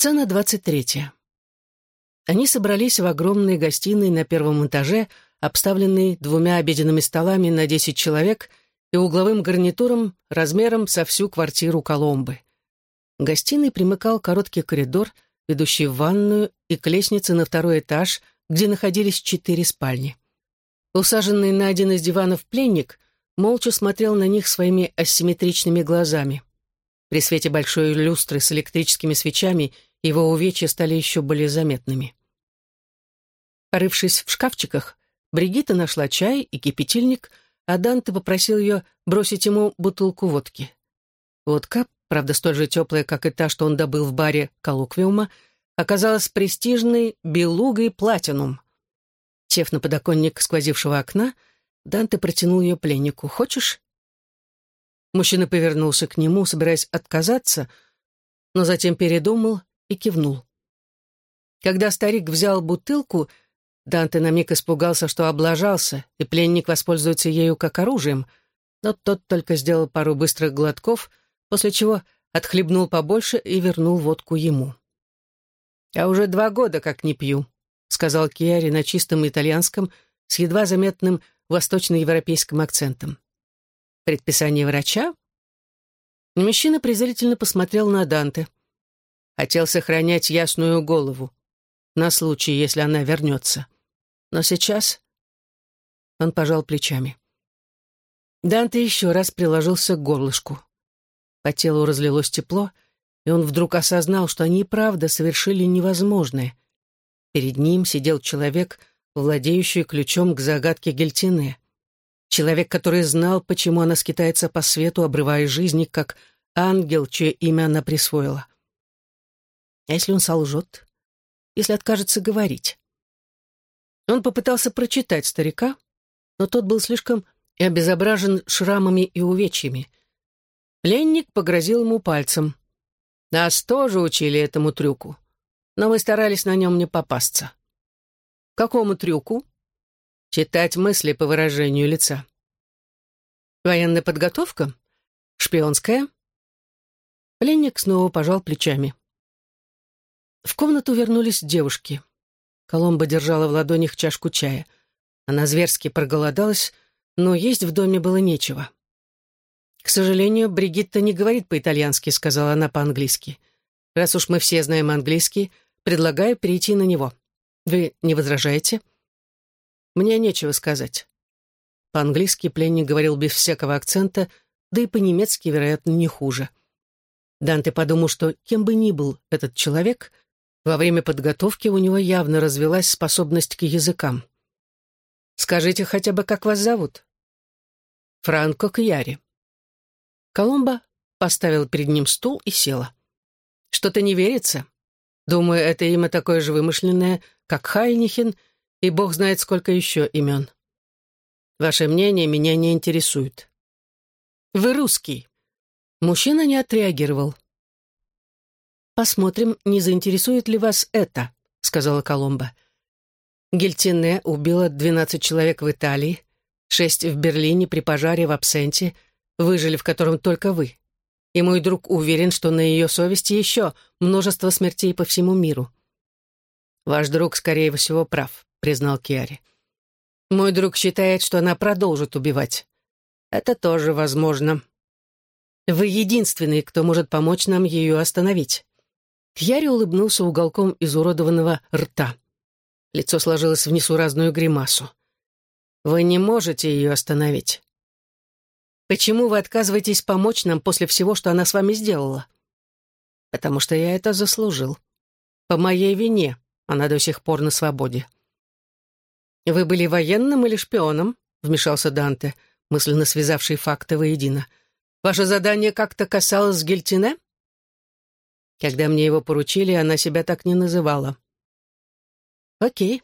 Сцена двадцать третья. Они собрались в огромной гостиной на первом этаже, обставленной двумя обеденными столами на десять человек и угловым гарнитуром размером со всю квартиру Коломбы. К гостиной примыкал короткий коридор, ведущий в ванную и к лестнице на второй этаж, где находились четыре спальни. Усаженный на один из диванов пленник молча смотрел на них своими асимметричными глазами. При свете большой люстры с электрическими свечами его увечья стали еще более заметными. Порывшись в шкафчиках, Бригитта нашла чай и кипятильник, а Данте попросил ее бросить ему бутылку водки. Водка, правда столь же теплая, как и та, что он добыл в баре коллоквиума, оказалась престижной белугой платинум. Сев на подоконник сквозившего окна, Данте протянул ее пленнику. «Хочешь?» Мужчина повернулся к нему, собираясь отказаться, но затем передумал и кивнул. Когда старик взял бутылку, Данте на миг испугался, что облажался, и пленник воспользуется ею как оружием, но тот только сделал пару быстрых глотков, после чего отхлебнул побольше и вернул водку ему. «Я уже два года как не пью», — сказал Киари на чистом итальянском с едва заметным восточноевропейским акцентом. «Предписание врача?» Мужчина презрительно посмотрел на Данте. Хотел сохранять ясную голову на случай, если она вернется. Но сейчас... Он пожал плечами. Данте еще раз приложился к горлышку. По телу разлилось тепло, и он вдруг осознал, что они и правда совершили невозможное. Перед ним сидел человек, владеющий ключом к загадке Гельтине. Человек, который знал, почему она скитается по свету, обрывая жизни, как ангел, чье имя она присвоила. А если он солжет? Если откажется говорить? Он попытался прочитать старика, но тот был слишком обезображен шрамами и увечьями. Пленник погрозил ему пальцем. Нас тоже учили этому трюку, но мы старались на нем не попасться. Какому трюку? Читать мысли по выражению лица. Военная подготовка? Шпионская? Пленник снова пожал плечами. В комнату вернулись девушки. Коломба держала в ладонях чашку чая. Она зверски проголодалась, но есть в доме было нечего. «К сожалению, Бригитта не говорит по-итальянски», — сказала она по-английски. «Раз уж мы все знаем английский, предлагаю перейти на него. Вы не возражаете?» «Мне нечего сказать». По-английски пленник говорил без всякого акцента, да и по-немецки, вероятно, не хуже. Данте подумал, что кем бы ни был этот человек, во время подготовки у него явно развилась способность к языкам. «Скажите хотя бы, как вас зовут?» «Франко Кьяри». Коломба поставила перед ним стул и села. «Что-то не верится. Думаю, это имя такое же вымышленное, как Хайнихен, и бог знает, сколько еще имен. Ваше мнение меня не интересует». «Вы русский». Мужчина не отреагировал. «Посмотрим, не заинтересует ли вас это», — сказала Коломба. Гильтине убила 12 человек в Италии, шесть в Берлине при пожаре в Абсенте, выжили в котором только вы. И мой друг уверен, что на ее совести еще множество смертей по всему миру. «Ваш друг, скорее всего, прав», — признал Киари. «Мой друг считает, что она продолжит убивать. Это тоже возможно. Вы единственный, кто может помочь нам ее остановить». Кьяри улыбнулся уголком изуродованного рта. Лицо сложилось в несуразную гримасу. «Вы не можете ее остановить. Почему вы отказываетесь помочь нам после всего, что она с вами сделала?» «Потому что я это заслужил. По моей вине она до сих пор на свободе». «Вы были военным или шпионом?» — вмешался Данте, мысленно связавший факты воедино. «Ваше задание как-то касалось Гельтине?» Когда мне его поручили, она себя так не называла. «Окей.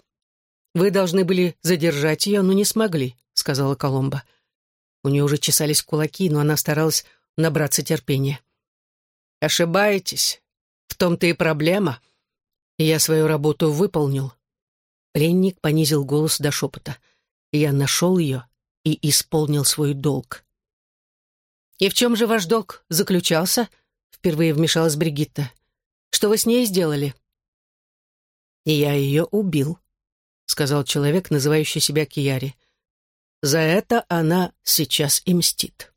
Вы должны были задержать ее, но не смогли», — сказала Коломба. У нее уже чесались кулаки, но она старалась набраться терпения. «Ошибаетесь. В том-то и проблема. я свою работу выполнил». Пленник понизил голос до шепота. «Я нашел ее и исполнил свой долг». «И в чем же ваш долг заключался?» Впервые вмешалась Бригитта. Что вы с ней сделали?» «И я ее убил», — сказал человек, называющий себя Кияри. «За это она сейчас и мстит».